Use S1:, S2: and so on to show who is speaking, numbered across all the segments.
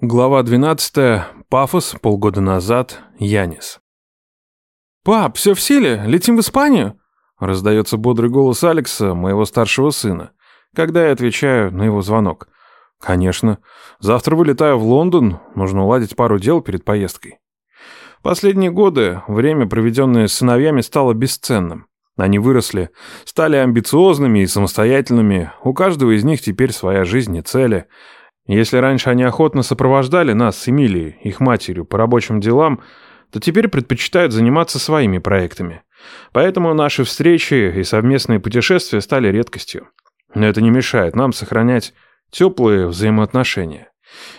S1: Глава 12. Пафос. Полгода назад. Янис.
S2: «Пап, все в силе? Летим в Испанию?»
S1: Раздается бодрый голос Алекса, моего старшего сына, когда я отвечаю на его звонок. «Конечно. Завтра вылетаю в Лондон. Нужно уладить пару дел перед поездкой». Последние годы время, проведенное с сыновьями, стало бесценным. Они выросли, стали амбициозными и самостоятельными. У каждого из них теперь своя жизнь и цели – если раньше они охотно сопровождали нас с Эмилией, их матерью, по рабочим делам, то теперь предпочитают заниматься своими проектами. Поэтому наши встречи и совместные путешествия стали редкостью. Но это не мешает нам сохранять теплые взаимоотношения.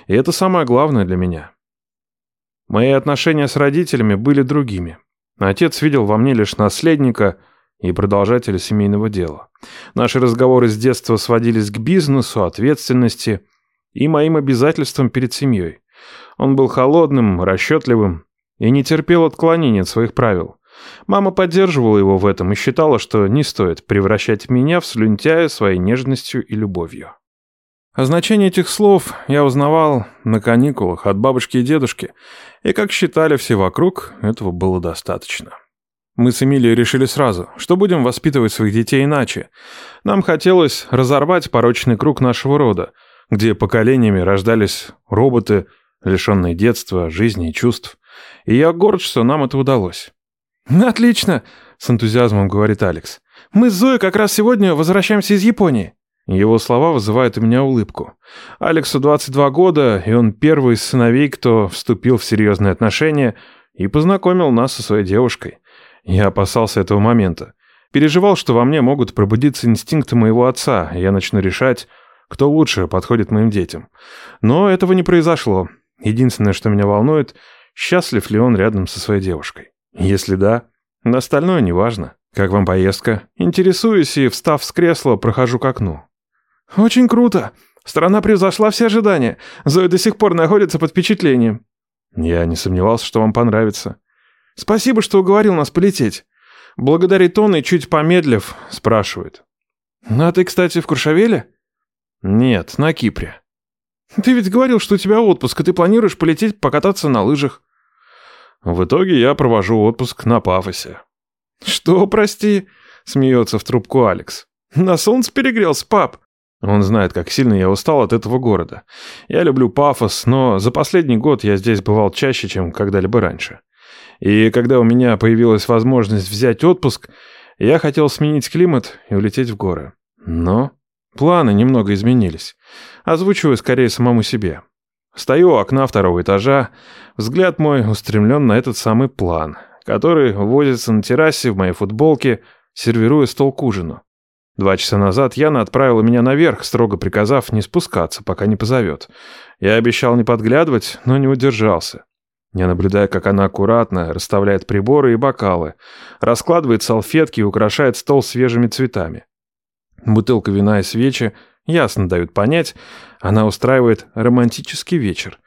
S1: И это самое главное для меня. Мои отношения с родителями были другими. Отец видел во мне лишь наследника и продолжателя семейного дела. Наши разговоры с детства сводились к бизнесу, ответственности – и моим обязательствам перед семьей. Он был холодным, расчетливым и не терпел отклонений от своих правил. Мама поддерживала его в этом и считала, что не стоит превращать меня в слюнтяя своей нежностью и любовью. О значении этих слов я узнавал на каникулах от бабушки и дедушки, и, как считали все вокруг, этого было достаточно. Мы с Эмилией решили сразу, что будем воспитывать своих детей иначе. Нам хотелось разорвать порочный круг нашего рода – где поколениями рождались роботы, лишенные детства, жизни и чувств. И я горд, что нам это удалось.
S2: «Отлично!» — с энтузиазмом говорит Алекс. «Мы с Зоей как раз сегодня возвращаемся из Японии».
S1: Его слова вызывают у меня улыбку. Алексу 22 года, и он первый из сыновей, кто вступил в серьезные отношения и познакомил нас со своей девушкой. Я опасался этого момента. Переживал, что во мне могут пробудиться инстинкты моего отца, и я начну решать, кто лучше подходит моим детям. Но этого не произошло. Единственное, что меня волнует, счастлив ли он рядом со своей девушкой. Если да, остальное неважно. Как вам поездка? Интересуюсь и, встав с кресла, прохожу к окну.
S2: Очень круто. Страна превзошла все ожидания. Зоя до сих пор находится под впечатлением.
S1: Я не сомневался, что вам понравится.
S2: Спасибо, что уговорил нас полететь. Благодарит он и, чуть помедлив, спрашивает. Ну, а ты, кстати, в Куршавеле?
S1: «Нет, на Кипре».
S2: «Ты ведь говорил, что у тебя отпуск, и ты планируешь полететь покататься на лыжах».
S1: «В итоге я провожу отпуск на Пафосе».
S2: «Что, прости?» — смеется в трубку Алекс. «На солнце перегрелся, пап».
S1: Он знает, как сильно я устал от этого города. Я люблю пафос, но за последний год я здесь бывал чаще, чем когда-либо раньше. И когда у меня появилась возможность взять отпуск, я хотел сменить климат и улететь в горы. Но Планы немного изменились. Озвучиваю скорее самому себе. Стою у окна второго этажа, взгляд мой устремлен на этот самый план, который возится на террасе в моей футболке, сервируя стол к ужину. Два часа назад Яна отправила меня наверх, строго приказав не спускаться, пока не позовет. Я обещал не подглядывать, но не удержался. Я наблюдаю, как она аккуратно расставляет приборы и бокалы, раскладывает салфетки и украшает стол свежими цветами. Бутылка вина и свечи ясно дают понять, она устраивает романтический вечер.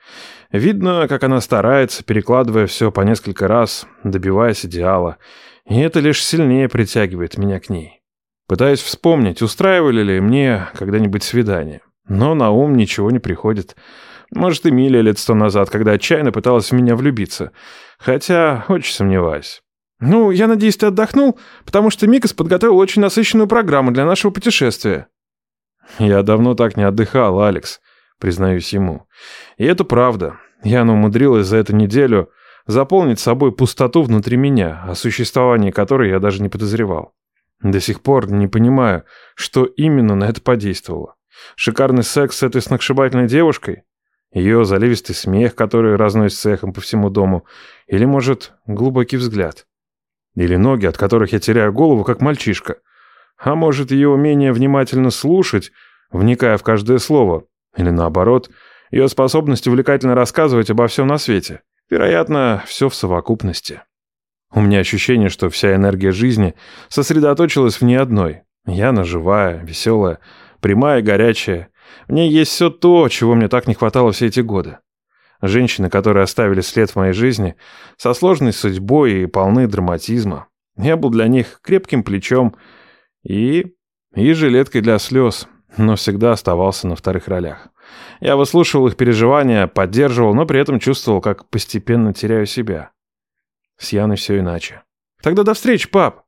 S1: Видно, как она старается, перекладывая все по несколько раз, добиваясь идеала. И это лишь сильнее притягивает меня к ней. Пытаюсь вспомнить, устраивали ли мне когда-нибудь свидание. Но на ум ничего не приходит. Может, Эмилия лет сто назад, когда отчаянно пыталась в меня влюбиться. Хотя очень сомневаюсь.
S2: «Ну, я надеюсь, ты отдохнул, потому что Микас подготовил очень насыщенную программу для нашего путешествия».
S1: «Я давно так не отдыхал, Алекс», признаюсь ему. И это правда. Яна умудрилась за эту неделю заполнить собой пустоту внутри меня, о существовании которой я даже не подозревал. До сих пор не понимаю, что именно на это подействовало. Шикарный секс с этой сногсшибательной девушкой? Ее заливистый смех, который разносится эхом по всему дому? Или, может, глубокий взгляд? Или ноги, от которых я теряю голову, как мальчишка. А может, ее умение внимательно слушать, вникая в каждое слово. Или наоборот, ее способность увлекательно рассказывать обо всем на свете. Вероятно, все в совокупности. У меня ощущение, что вся энергия жизни сосредоточилась в ней одной. Яна живая, веселая, прямая и горячая. В ней есть все то, чего мне так не хватало все эти годы. Женщины, которые оставили след в моей жизни, со сложной судьбой и полны драматизма. Я был для них крепким плечом и... и жилеткой для слез, но всегда оставался на вторых ролях. Я выслушивал их переживания, поддерживал, но при этом чувствовал, как постепенно теряю себя. С Яной все иначе. «Тогда до встречи, пап!»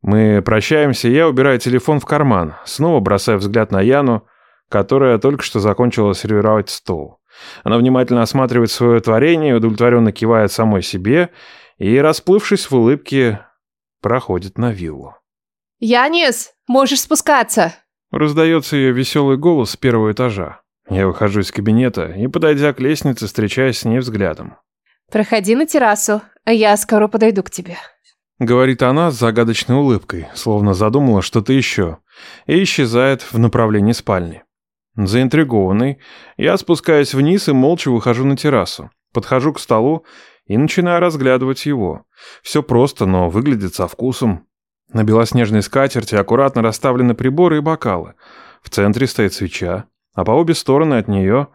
S1: Мы прощаемся, я убираю телефон в карман, снова бросаю взгляд на Яну, которая только что закончила сервировать стол. Она внимательно осматривает свое творение, удовлетворенно кивает самой себе и, расплывшись в улыбке, проходит на виллу.
S3: «Янис, можешь спускаться!»
S1: Раздается ее веселый голос с первого этажа. Я выхожу из кабинета и, подойдя к лестнице, встречаюсь с ней взглядом.
S3: «Проходи на террасу, а я скоро подойду к тебе».
S1: Говорит она с загадочной улыбкой, словно задумала что-то еще, и исчезает в направлении спальни. Заинтригованный, я спускаюсь вниз и молча выхожу на террасу. Подхожу к столу и начинаю разглядывать его. Все просто, но выглядит со вкусом. На белоснежной скатерти аккуратно расставлены приборы и бокалы. В центре стоит свеча, а по обе стороны от нее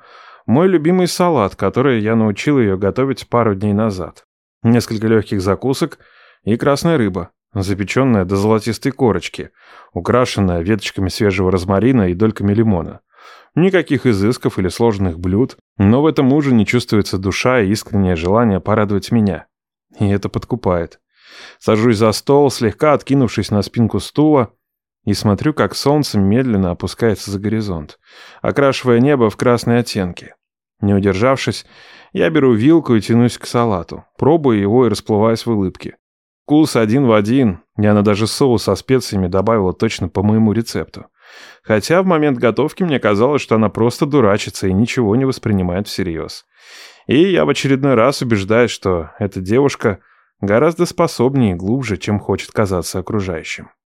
S1: мой любимый салат, который я научил ее готовить пару дней назад. Несколько легких закусок и красная рыба, запеченная до золотистой корочки, украшенная веточками свежего розмарина и дольками лимона. Никаких изысков или сложных блюд, но в этом ужине чувствуется душа и искреннее желание порадовать меня. И это подкупает. Сажусь за стол, слегка откинувшись на спинку стула, и смотрю, как солнце медленно опускается за горизонт, окрашивая небо в красные оттенки. Не удержавшись, я беру вилку и тянусь к салату, пробую его и расплываюсь в улыбке. Вкус один в один, и она даже соус со специями добавила точно по моему рецепту. Хотя в момент готовки мне казалось, что она просто дурачится и ничего не воспринимает всерьез. И я в очередной раз убеждаюсь, что эта девушка гораздо способнее и глубже, чем хочет казаться окружающим.